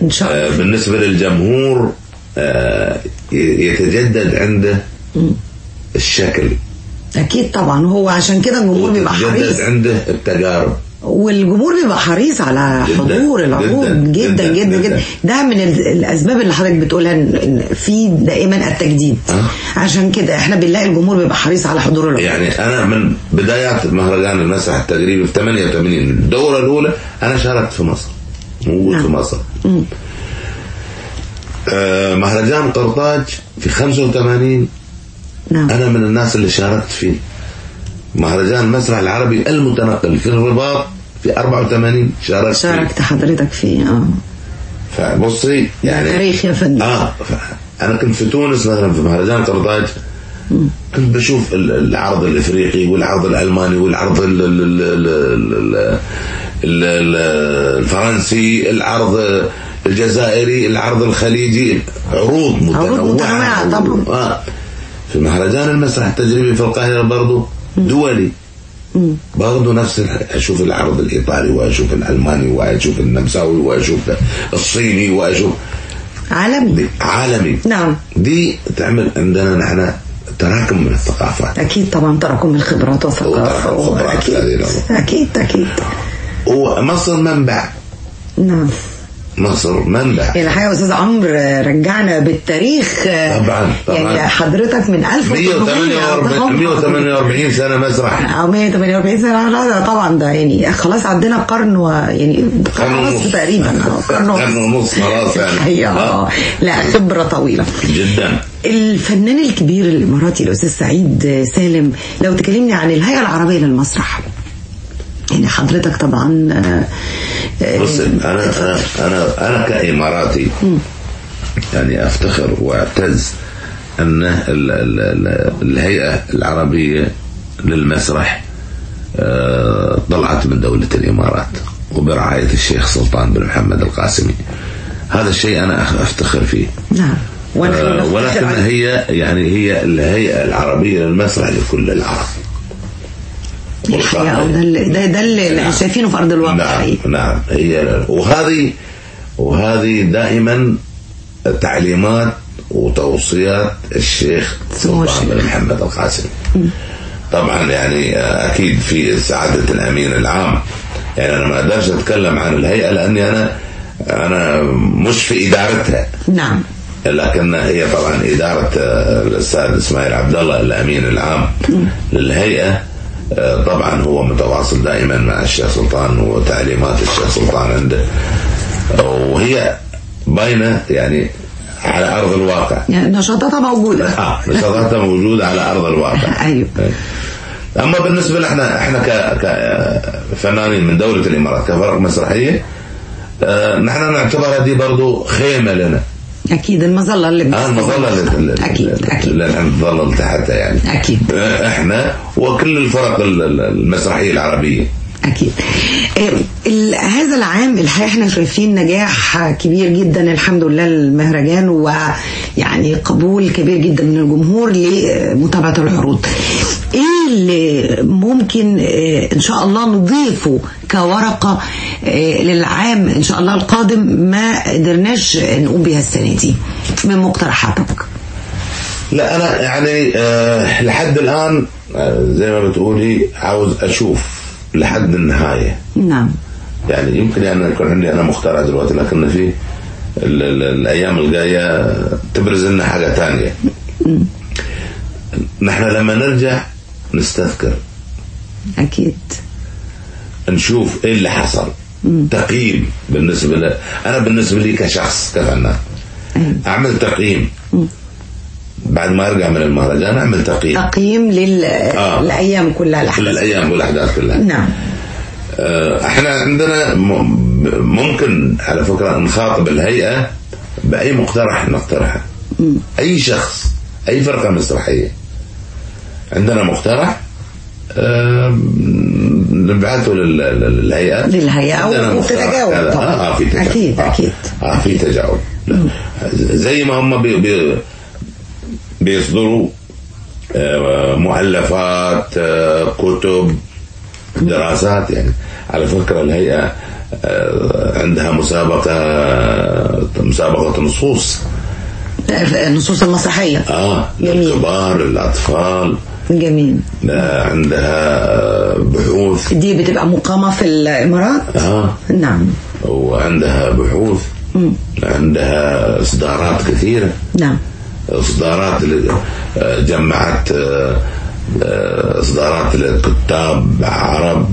إن شاء الله. آه، بالنسبة للجمهور آه، يتجدد عنده الشكل. أكيد طبعا هو عشان كده الجمهور بيبقى حريص. عنده التجارب. والجمهور بيبقى حريص على حضور العروض جداً، جدا جداً، جدا. ده من ال- الأسباب اللي حضرتك بتقولها إن في دائما التجديد. أه. عشان كده إحنا بنلاقي الجمهور بيبقى حريص على حضور العروض يعني أنا من بدايات مهرجان المسرح التجريبي في 88 الدورة الأولى أنا شاركت في مصر موجود نعم. في مصر آه مهرجان قرطاج في 85 نعم. أنا من الناس اللي شاركت فيه. مهرجان المسرح العربي المتنقل في الرباط في 84 شاركت شاركت حضرتك فيه آه. فبصي يعني تاريخ يا فندم. آه أنا كنت في تونس مثلا في مهرجان قرطاج كنت بشوف ال- العرض الإفريقي والعرض الألماني والعرض ال- ال- ال- ال- ال- ال- ال- الفرنسي العرض الجزائري العرض الخليجي عروض متنوعة. عروض متنوعة طبعا. آه. في مهرجان المسرح التجريبي في القاهرة برضو. دولي. برضه نفس أشوف العرض الإيطالي وأشوف الألماني وأشوف النمساوي وأشوف الصيني وأشوف عالمي. عالمي. نعم. دي تعمل عندنا نحن تراكم من الثقافات. أكيد طبعا تراكم الخبرات والثقافه أكيد. أكيد أكيد. ومصر منبع. نعم. مصر منبع يعني الحقيقة يا أستاذ عمرو رجعنا بالتاريخ طبعاً، طبعاً. يعني حضرتك من 148 148 سنة مسرح أو 148 سنة لا ده طبعا ده يعني خلاص عندنا قرن و يعني قرن ونص. تقريبا آه، قرن قرن ونص خلاص يعني. آه. آه. لا خبرة طويلة جدا الفنان الكبير الإماراتي الأستاذ سعيد سالم لو تكلمني عن الهيئة العربية للمسرح يعني حضرتك طبعا آه، آه، بص أنا أنا أنا أنا كإماراتي يعني أفتخر وأعتز أن ال ال ال الهيئة العربية للمسرح آه، طلعت من دولة الإمارات وبرعاية الشيخ سلطان بن محمد القاسمي. هذا الشيء أنا أفتخر فيه. نعم. ولكن. هي يعني هي الهيئة العربية للمسرح لكل العرب. الحقيقة وده اللي- ده ده اللي نعم. شايفينه في أرض الواقع. نعم. نعم. هي وهذه وهذه دائما تعليمات وتوصيات الشيخ سمو سلطان بن الشيخ. محمد القاسمي طبعا يعني أكيد في سعادة الأمين العام. يعني أنا ما أقدرش أتكلم عن الهيئة لأني أنا أنا مش في إدارتها. نعم. لكن هي طبعا إدارة آه، الأستاذ إسماعيل عبد الله الأمين العام للهيئة. آه، طبعا هو متواصل دائما مع الشيخ سلطان وتعليمات الشيخ سلطان عنده. وهي باينة يعني على أرض الواقع. يعني نشاطاتها موجودة. آه نشاطاتها موجودة على أرض الواقع. أيوه. أما بالنسبة لنا إحنا كفنانين من دولة الإمارات كفرق مسرحية آه، نحن نعتبرها دي برضو خيمة لنا. أكيد المظلة اللي آه المظلة اللي- اللي- أكيد أكيد اللي إحنا نتظلل تحتها يعني. أكيد. إحنا وكل الفرق ال- ال- المسرحية العربية. أكيد. ال- هذا العام الحقيقة إحنا شايفين نجاح كبير جدا الحمد لله المهرجان ويعني قبول كبير جدا من الجمهور لمتابعة العروض. إيه اللي ممكن إيه، إن شاء الله نضيفه كورقة إيه، للعام إن شاء الله القادم. ما قدرناش نقوم بها السنة دي. من مقترحاتك لا أنا يعني آه لحد الآن آه زي ما بتقولي عاوز أشوف لحد النهاية. نعم. يعني يمكن يعني يكون عندي أنا مخترع دلوقتي لكن في ال- ال- الأيام الجاية تبرز لنا حاجة تانية. نحن لما نرجع نستذكر. أكيد. نشوف إيه اللي حصل. تقييم بالنسبة ل... أنا بالنسبة لي كشخص كفنان أعمل تقييم. بعد ما أرجع من المهرجان أعمل تقييم. تقييم لل... آه. للأيام كلها كل الاحداث الأيام والأحداث كلها. نعم. آه، إحنا عندنا ممكن على فكرة نخاطب الهيئة بأي مقترح نقترحه. أي شخص أي فرقة مسرحية. عندنا مقترح نبعثه لل- لل- للهيئة مقترح وتتجاوب. طبعا. آه, آه في تجاوب أكيد، آه أكيد. آه في تجاوب. زي ما هم بي بي بيصدروا آه، مؤلفات آه، كتب دراسات يعني على فكرة الهيئة آه، عندها مسابقة مسابقة نصوص النصوص المسرحية آه. للكبار للأطفال جميل. عندها بحوث. دي بتبقى مقامة في الإمارات؟ آه نعم. وعندها بحوث. عندها إصدارات كثيرة. نعم. إصدارات جمعت آه، آه، إصدارات للكتاب عرب.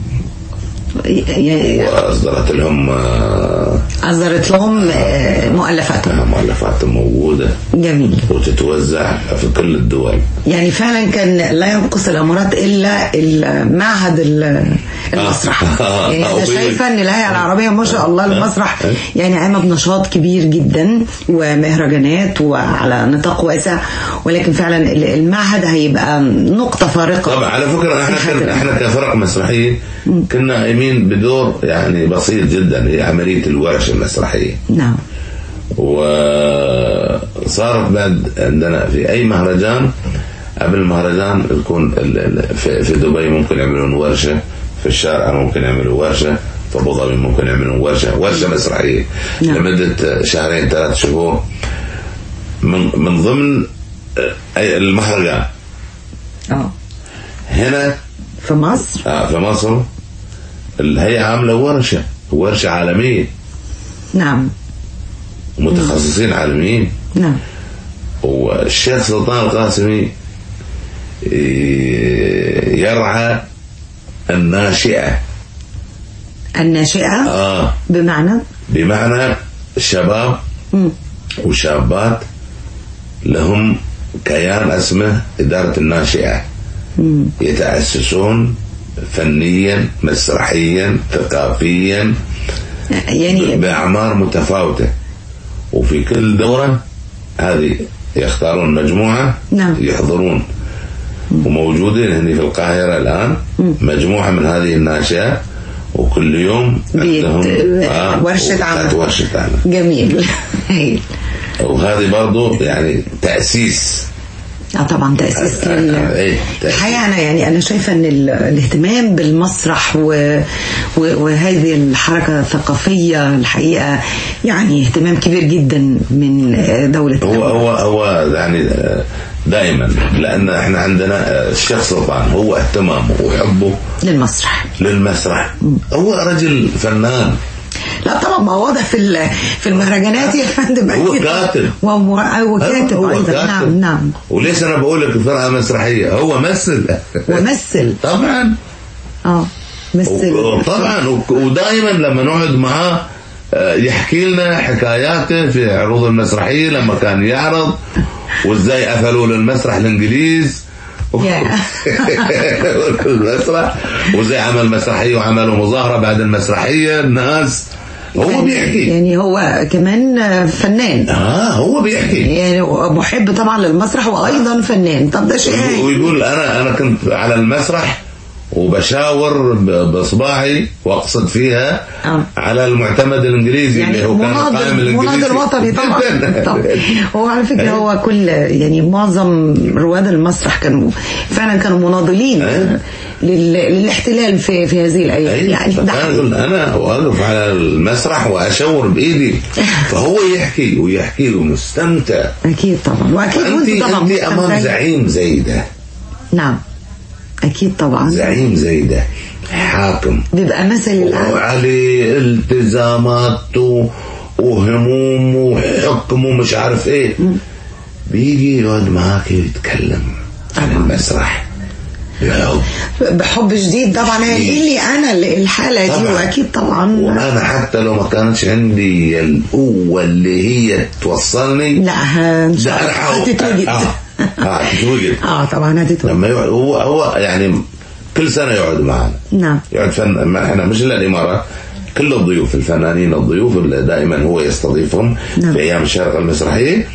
وأصدرت لهم آه، أصدرت لهم آه، مؤلفاتهم. مؤلفات موجودة. جميل. وتتوزع في كل الدول. يعني فعلا كان لا ينقص الامارات إلا المعهد ال- المسرح. آه. يعني أنا آه. شايفة إن الهيئة العربية ما شاء الله المسرح يعني قامه بنشاط كبير جدا ومهرجانات وعلى نطاق واسع ولكن فعلا ال- المعهد هيبقى نقطة فارقة. طبعا على فكرة إحنا. إحنا كفرق مسرحية كنا قايمين بدور يعني بسيط جدا هي عملية الورشة المسرحية. نعم. وصارت بعد عندنا في أي مهرجان قبل المهرجان يكون في دبي ممكن يعملون ورشة في الشارقة ممكن يعملوا ورشة في أبو ظبي ممكن يعملون ورشة ورشة مسرحية نعم. لمدة شهرين ثلاث شهور. من من ضمن آه، أي- المهرجان. آه. هنا في مصر؟ آه، في مصر الهيئة عاملة ورشة ورشة عالمية. نعم. ومتخصصين عالمين نعم. والشيخ سلطان القاسمي إيه، يرعى الناشئة. الناشئة؟ آه. بمعنى؟ بمعنى الشباب مم. وشابات لهم كيان اسمه إدارة الناشئة. يتأسسون فنيا مسرحيا ثقافيا. يعني بأعمار متفاوتة. وفي كل دورة هذه يختارون مجموعة نعم. يحضرون. وموجودين هنا في القاهرة الآن مجموعة من هذه الناشئة. وكل يوم عندهم ورشة عمل. ورشة عمل. جميل. وهذه برضو يعني تأسيس آه طبعا تاسيس إيه،. الحقيقة أنا يعني أنا شايفة إن ال- الاهتمام بالمسرح و... و... وهذه الحركة الثقافية الحقيقة يعني اهتمام كبير جدا من دولة هو هو هو يعني آه، دائما لأن إحنا عندنا آه، الشيخ سلطان هو اهتمامه وحبه للمسرح. للمسرح. هو رجل فنان. لا طبعا ما هو واضح في في المهرجانات يا فندم. هو. كاتب. وهو هو كاتب أيضا كاتب. نعم نعم. وليش أنا بقول لك فرقه مسرحية؟ هو مثل. ومثل طبعا. آه مثل. طبعا. ودائما لما نقعد معاه آه، يحكي لنا حكاياته في عروض المسرحية لما كان يعرض وإزاي قفلوا للمسرح الإنجليز. المسرح وإزاي عمل مسرحية وعملوا مظاهرة بعد المسرحية. الناس هو بيحكي يعني هو كمان آه، فنان آه هو بيحكي يعني محب طبعا للمسرح وأيضا فنان طب ده شيء. ويقول أنا أنا كنت على المسرح وبشاور ب- بإصبعي وأقصد فيها آه. على المعتمد الإنجليزي يعني اللي هو كان القائم الإنجليزي مناضل وطني طبعا. طبعا هو على فكرة هو كل يعني معظم رواد المسرح كانوا فعلا كانوا مناضلين أيوة. لل- للاحتلال في في هذه الأيام. يعني أنا واقف على المسرح وأشاور بإيدي. فهو يحكي ويحكي ومستمتع أكيد طبعا. وأكيد أنت وانتوا طبعا انت أمام. زعيم زي ده نعم. أكيد طبعا. زعيم زي ده حاكم. بيبقى مثل الان وعليه التزامات و- وهموم وحكم ومش عارف إيه. بيجي يقعد معاك يتكلم عن المسرح. بحب شديد طبعا هينقل لي أنا الحالة دي. وأكيد طبعا. وأنا حتى لو ما كانتش عندي القوة اللي هي توصلني لا هتتوجد. آه آه، هتتوجد. آه طبعا هتتوجد. لما هو هو يعني كل سنة يقعد معنا نعم. يقعد فن ما إحنا مش إلا الامارات كل الضيوف الفنانين الضيوف اللي دائما هو يستضيفهم نعم. في أيام الشارقة المسرحيه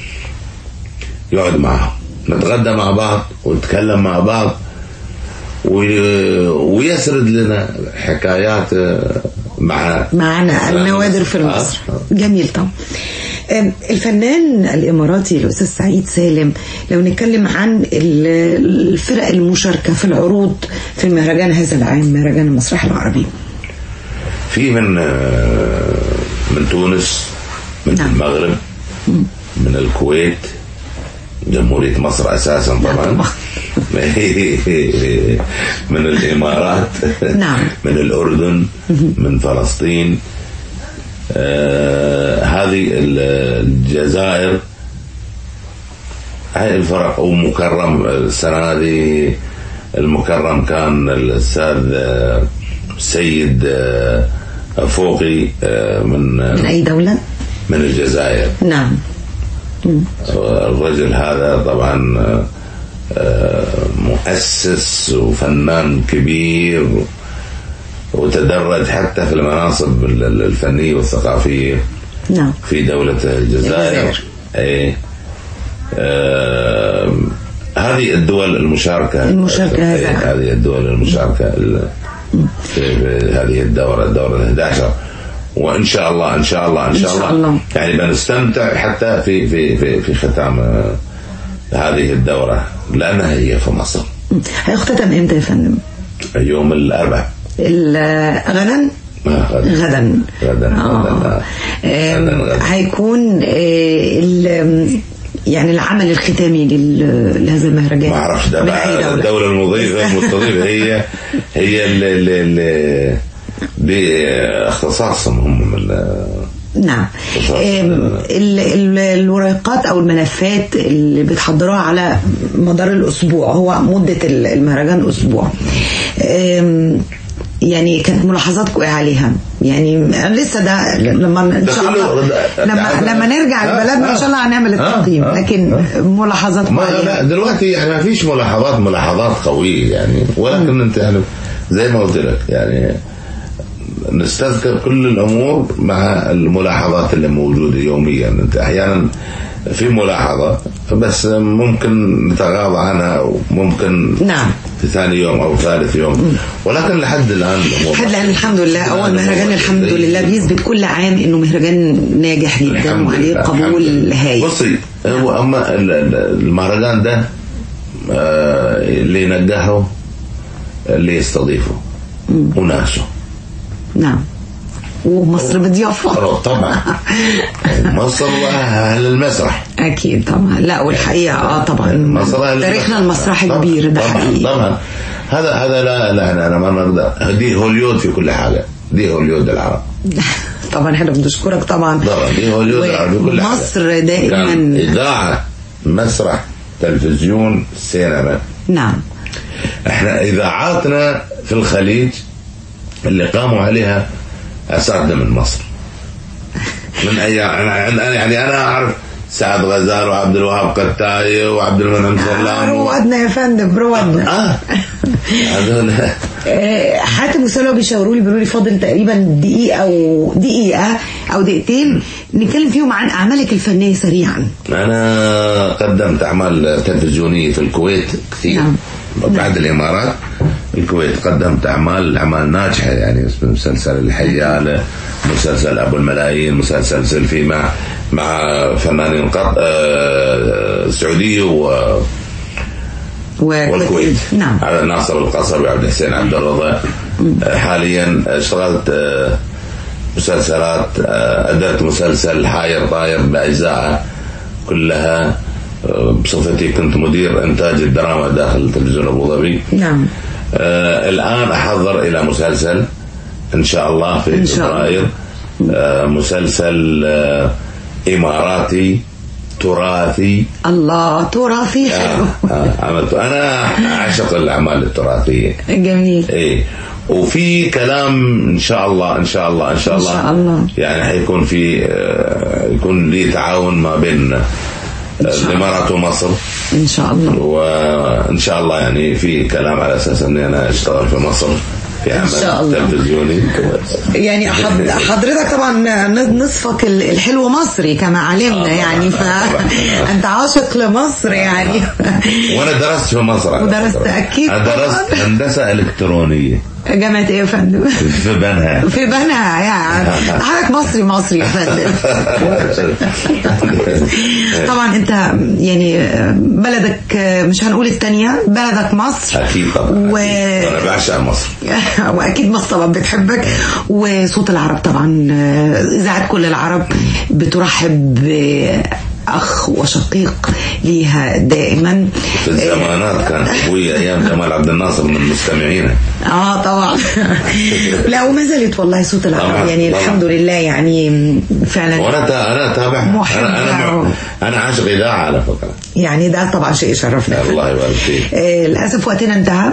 يقعد معهم نتغدى مع بعض ونتكلم مع بعض. ويسرد لنا حكايات آه، مع معنا النوادر في آه. جميل طبعا الفنان الإماراتي الأستاذ سعيد سالم لو نتكلم عن ال- الفرق المشاركة في العروض في المهرجان هذا العام مهرجان المسرح العربي في من آه، من تونس من نعم. المغرب من الكويت جمهورية مصر أساسا طبعا. من الإمارات نعم. من الأردن من فلسطين. آه، هذه ال- الجزائر. هاي الفرق ومكرم السنة هذه المكرم كان الأستاذ آه، سيد آه، فوقي آه، من من أي دولة؟ من الجزائر. نعم. الرجل هذا طبعا آه، مؤسس وفنان كبير وتدرج حتى في المناصب ال- ال- الفنية والثقافية نعم. في دولة الجزائر. إيه. آه، هذه الدول المشاركة. المشاركة إيه،. هذه الدول المشاركة ال- في هذه الدورة الدورة ال 11 وإن شاء الله إن شاء الله إن شاء, إن شاء الله. يعني بنستمتع حتى في في في في ختام آه، هذه الدورة. لأنها هي في مصر. هيختتم إمتى يا فندم؟ يوم الأربعاء ال- غدا؟ آه، غدا. غدا. غدا آه. غدا. هيكون يعني العمل الختامي لهذا المهرجان. ما أعرفش ده بقى؟ الدولة المضيفة المستضيفة. هي هي اللي اللي اللي دي اختصاصهم هم من نعم. الورقات أو الملفات اللي بتحضروها على مدار الأسبوع هو مدة ال- المهرجان أسبوع. يعني كانت ملاحظاتكم إيه عليها. يعني لسه ده لما إن شاء الله لما ده- لما نرجع آه، لبلدنا إن شاء الله هنعمل آه، التقييم آه، لكن ملاحظاتكم عليها. دلوقتي يعني ما فيش ملاحظات ملاحظات قوية يعني. ولكن أنت يعني زي ما قلت لك يعني نستذكر كل الأمور مع الملاحظات اللي موجودة يوميا. أنت أحيانا في ملاحظة بس ممكن نتغاضى عنها وممكن نعم. في ثاني يوم أو ثالث يوم. ولكن لحد الآن الأمور لحد الآن الحمد لله. أول مهرجان الحمد لله بيثبت كل عام إنه مهرجان ناجح جدا وعليه قبول. هايل. بصي هو ال- المهرجان ده آه، اللي ينجحه اللي يستضيفه وناسه. نعم. ومصر بضيافة آه، طبعا. مصر أهل المسرح. أكيد طبعا. لا والحقيقة آه طبعا. مصر تاريخنا المسرح. المسرحي كبير ده طبعا حقيقي. طبعا. هذا هذا لا لا أنا أنا ما نقدر دي هوليود في كل حاجة. دي هوليود العرب. طبعا إحنا بنشكرك طبعا. طبعا دي هوليود العرب في كل حاجة. مصر دائما. إذاعة مسرح تلفزيون سينما. نعم. إحنا إذاعاتنا في الخليج اللي قاموا عليها اساتذه من مصر. من أنا أنا- يعني أنا أعرف سعد غزال وعبد الوهاب قتاي وعبد المنعم سلام. روادنا يا فندم روادنا آه. هذول آه، حاتم وسلوى بيشاوروا لي بيقولوا لي فاضل تقريبا دقيقة أو دقيقة أو دقيقتين. نتكلم فيهم عن أعمالك الفنية سريعا. أنا قدمت أعمال تلفزيونية في الكويت كثير. نعم. بعد الإمارات الكويت قدمت أعمال أعمال ناجحة يعني مسلسل الحياله مسلسل أبو الملايين مسلسل سيلفي مع مع فنانين قط... آه، سعوديه و... والكويت. نعم. على ناصر القصر وعبد الحسين عبد الرضا. آه، حاليا اشتغلت آه، مسلسلات أدرت مسلسل حاير طاير باجزائه كلها. بصفتي كنت مدير إنتاج الدراما داخل تلفزيون أبو ظبي. نعم. آه، الآن أحضر إلى مسلسل إن شاء الله في إن. فبراير آه، مسلسل آه، إماراتي تراثي. الله تراثي. حلو. آه، آه، أنا أعشق الأعمال التراثية. جميل. إيه. وفي كلام إن شاء الله إن شاء الله إن شاء إن الله. شاء الله. يعني حيكون في آه، يكون لي تعاون ما بين آه، الإمارات ومصر إن شاء الله وإن شاء الله يعني في كلام على أساس إني أنا أشتغل في مصر في شاء عمل الله. تلفزيوني يعني حض- حضرتك طبعا نصفك ال- الحلو مصري كما علمنا يعني فانت عاشق لمصر يعني وأنا درست في مصر فكرة. أكيد أنا درست. هندسة إلكترونية جامعة إيه يا فندم؟ في بنها. في بنها يعني حضرتك مصري مصري يا فندم. طبعا أنت يعني بلدك مش هنقول التانية بلدك مصر. أكيد طبعا و... أنا بعشق مصر. وأكيد مصر طبعا بتحبك. وصوت العرب طبعا إذاعة كل العرب بترحب باخ وشقيق ليها دائما. في الزمانات كان أبوي أيام جمال عبد الناصر من مستمعينا آه طبعا. لا وما زالت والله صوت العرب. يعني طبعاً. الحمد لله يعني فعلا وأنا تا- أنا أتابع. محب أنا أنا له. مع- أنا عاشق إذاعة على فكرة. يعني ده طبعا شيء يشرفنا. الله يبارك فيك. آه، للأسف وقتنا انتهى. آه،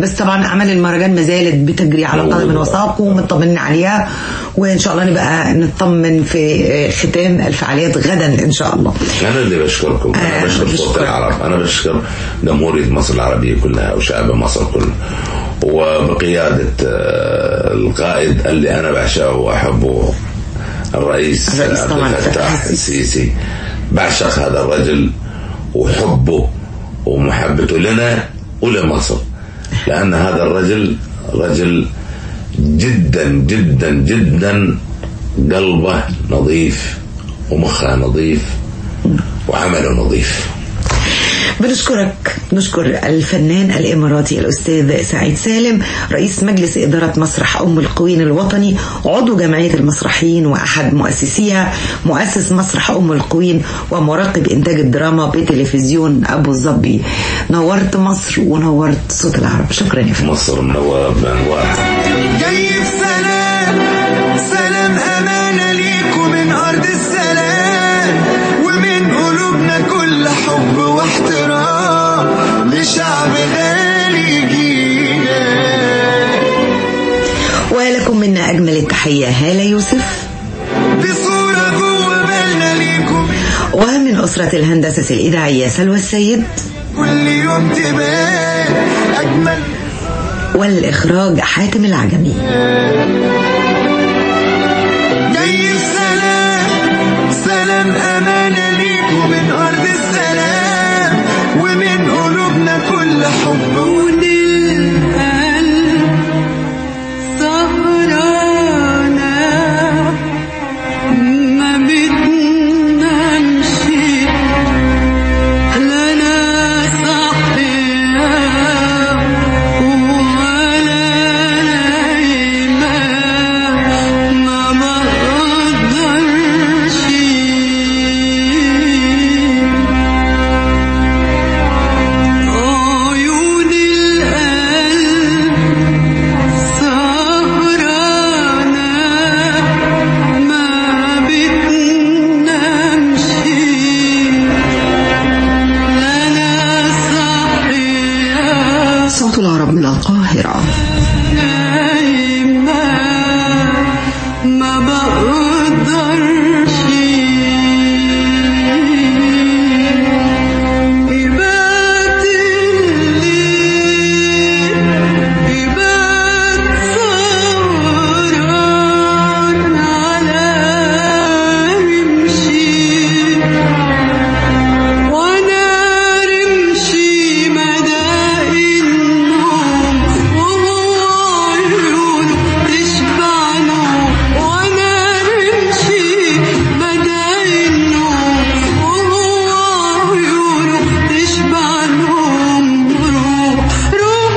بس طبعا أعمال المهرجان ما زالت بتجري على. قدم وساق ومطمنين عليها وإن شاء الله نبقى نطمن في ختام الفعاليات غدا إن شاء الله. أنا اللي بشكركم. أنا آه، بشكر صوت. العرب. أنا بشكر جمهوريه مصر العربية كلها وشعب مصر كله. وبقيادة آه، القائد اللي أنا بعشقه وأحبه الرئيس الرئيس عبد الفتاح السيسي. بعشق هذا الرجل وحبه ومحبته لنا ولمصر. لأن هذا الرجل رجل جدا جدا جدا قلبه نظيف ومخه نظيف وعمله نظيف. بنشكرك نشكر الفنان الإماراتي الأستاذ سعيد سالم رئيس مجلس إدارة مسرح أم القوين الوطني عضو جمعية المسرحيين وأحد مؤسسيها مؤسس مسرح أم القوين ومراقب إنتاج الدراما بتلفزيون أبو ظبي. نورت مصر ونورت صوت العرب. شكرا يا فندم. مصر منورة. بأنوارها لشعب خليجينا ولكم منا أجمل التحية هالة يوسف. بصورة جوه بالنا ليكم. ومن أسرة الهندسة الإذاعية سلوى السيد. كل يوم تبان أجمل. والإخراج حاتم العجمي.